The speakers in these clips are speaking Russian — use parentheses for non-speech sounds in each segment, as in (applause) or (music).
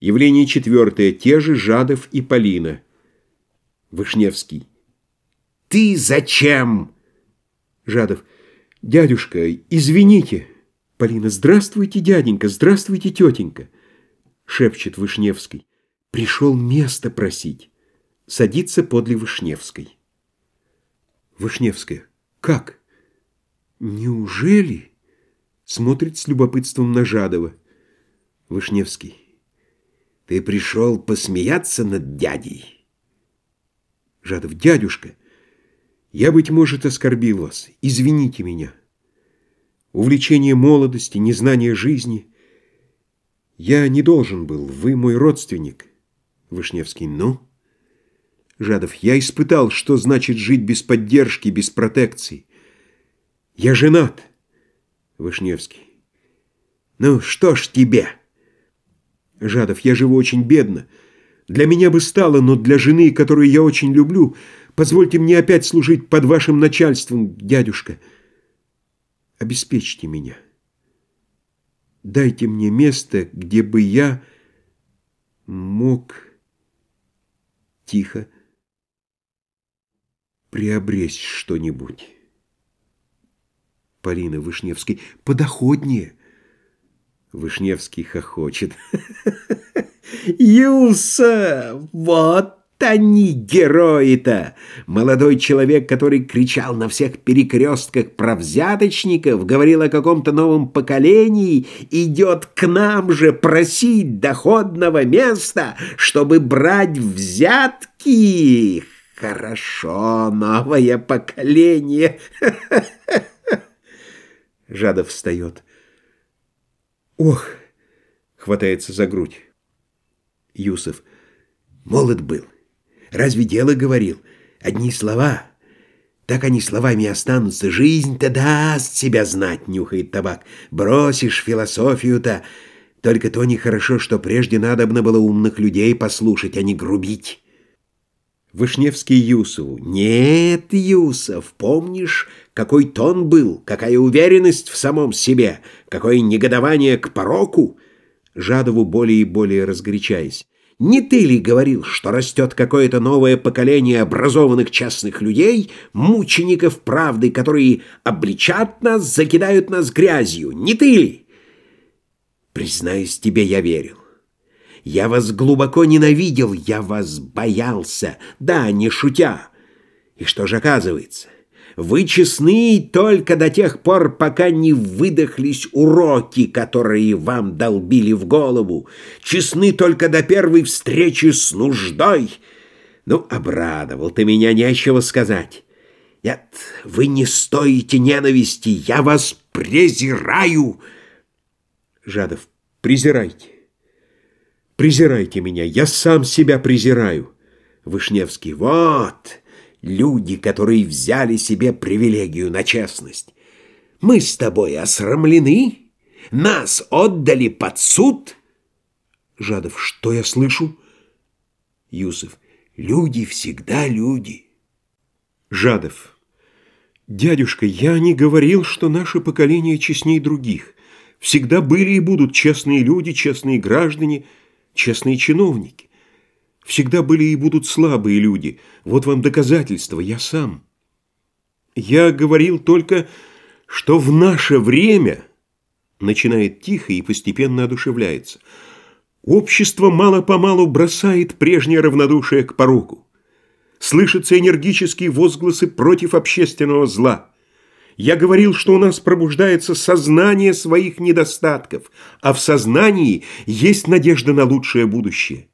Явление четвертое. Те же Жадов и Полина. Вышневский. «Ты зачем?» Жадов. «Дядюшка, извините». Полина. «Здравствуйте, дяденька, здравствуйте, тетенька». Шепчет Вышневский. «Пришел место просить». Садится подле Вышневской. Вышневская. «Как? Неужели?» Смотрит с любопытством на Жадова. Вышневский. Ты пришел посмеяться над дядей? Жадов, дядюшка, я, быть может, оскорбил вас. Извините меня. Увлечение молодости, незнание жизни. Я не должен был, вы мой родственник. Вышневский, ну? Жадов, я испытал, что значит жить без поддержки, без протекции. Я женат. Вышневский. Ну, что ж тебе? Жадов, я живу очень бедно. Для меня бы стало, но для жены, которую я очень люблю, позвольте мне опять служить под вашим начальством, дядюшка. Обеспечьте меня. Дайте мне место, где бы я мог тихо приобресть что-нибудь. Полина Вышневский, подоходнее. Вышневский хохочет. «Юса! Вот они, герои-то! Молодой человек, который кричал на всех перекрестках про взяточников, говорил о каком-то новом поколении, идет к нам же просить доходного места, чтобы брать взятки. Хорошо, новое поколение!» (laughs) Жадов встает. «Ох!» — хватается за грудь. Юсов. «Молод был. Разве дело говорил? Одни слова. Так они словами останутся. Жизнь-то даст себя знать», — нюхает табак. «Бросишь философию-то. Только то нехорошо, что прежде надобно было умных людей послушать, а не грубить». Вышневский Юсову. «Нет, Юсов, помнишь, какой тон был, какая уверенность в самом себе, какое негодование к пороку?» Жадову более и более разгорячаясь. «Не ты ли говорил, что растет какое-то новое поколение образованных частных людей, мучеников правды, которые обличат нас, закидают нас грязью? Не ты ли?» «Признаюсь тебе, я верил. Я вас глубоко ненавидел, я вас боялся, да, не шутя. И что же оказывается? Вы честны только до тех пор, пока не выдохлись уроки, которые вам долбили в голову. Честны только до первой встречи с нуждой. Ну, обрадовал ты меня, нечего сказать. Нет, вы не стоите ненависти, я вас презираю. Жадов, презирайте. Презирайте меня, я сам себя презираю. Вышневский, вот люди, которые взяли себе привилегию на честность. Мы с тобой осрамлены, нас отдали под суд. Жадов, что я слышу? Юсов, люди всегда люди. Жадов, дядюшка, я не говорил, что наше поколение честней других. Всегда были и будут честные люди, честные граждане – честные чиновники. Всегда были и будут слабые люди. Вот вам доказательство, я сам. Я говорил только, что в наше время, начинает тихо и постепенно одушевляется, общество мало-помалу бросает прежнее равнодушие к пороку. Слышатся энергические возгласы против общественного зла – я говорил, что у нас пробуждается сознание своих недостатков, а в сознании есть надежда на лучшее будущее.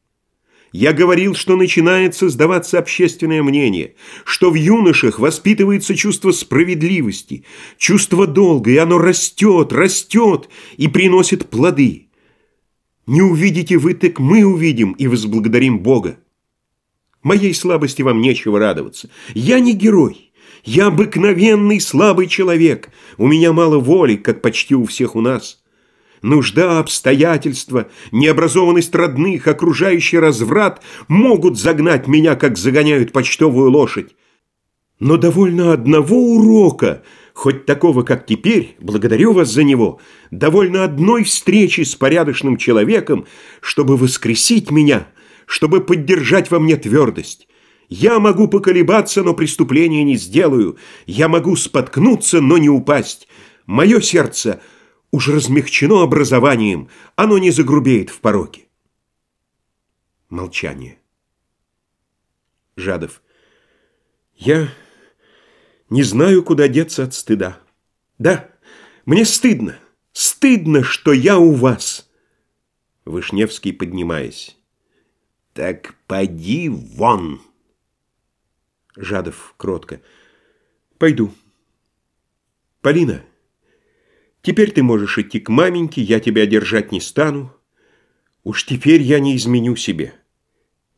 Я говорил, что начинает создаваться общественное мнение, что в юношах воспитывается чувство справедливости, чувство долга, и оно растет, растет и приносит плоды. Не увидите вы, так мы увидим и возблагодарим Бога. Моей слабости вам нечего радоваться. Я не герой. Я обыкновенный слабый человек. У меня мало воли, как почти у всех у нас. Нужда, обстоятельства, необразованность родных, окружающий разврат могут загнать меня, как загоняют почтовую лошадь. Но довольно одного урока, хоть такого, как теперь, благодарю вас за него, довольно одной встречи с порядочным человеком, чтобы воскресить меня, чтобы поддержать во мне твердость. Я могу поколебаться, но преступления не сделаю. Я могу споткнуться, но не упасть. Мое сердце уж размягчено образованием, оно не загрубеет в пороке. Молчание. Жадов. Я не знаю, куда деться от стыда. Да, мне стыдно, стыдно, что я у вас. Вышневский, поднимаясь. Так поди вон. Жадов кротко. Пойду. Полина, теперь ты можешь идти к маменьке, я тебя держать не стану. Уж теперь я не изменю себе.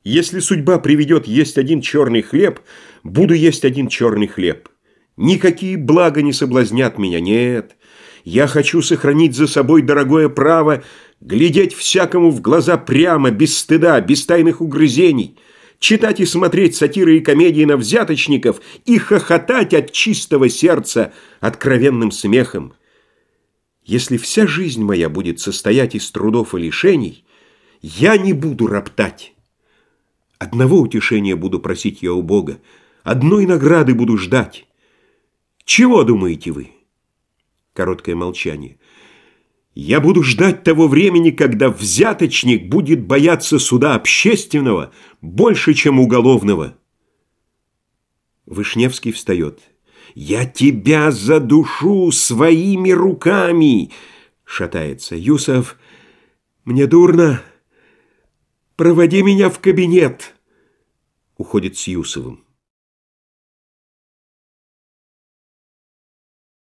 Если судьба приведет есть один черный хлеб, буду есть один черный хлеб. Никакие блага не соблазнят меня, нет. Я хочу сохранить за собой дорогое право глядеть всякому в глаза прямо, без стыда, без тайных угрызений, читать и смотреть сатиры и комедии на взяточников и хохотать от чистого сердца откровенным смехом. Если вся жизнь моя будет состоять из трудов и лишений, я не буду роптать. Одного утешения буду просить я у Бога, одной награды буду ждать. Чего думаете вы? Короткое молчание. Я буду ждать того времени, когда взяточник будет бояться суда общественного больше, чем уголовного. Вышневский встает. «Я тебя задушу своими руками!» Шатается. «Юсов, мне дурно. Проводи меня в кабинет!» Уходит с Юсовым.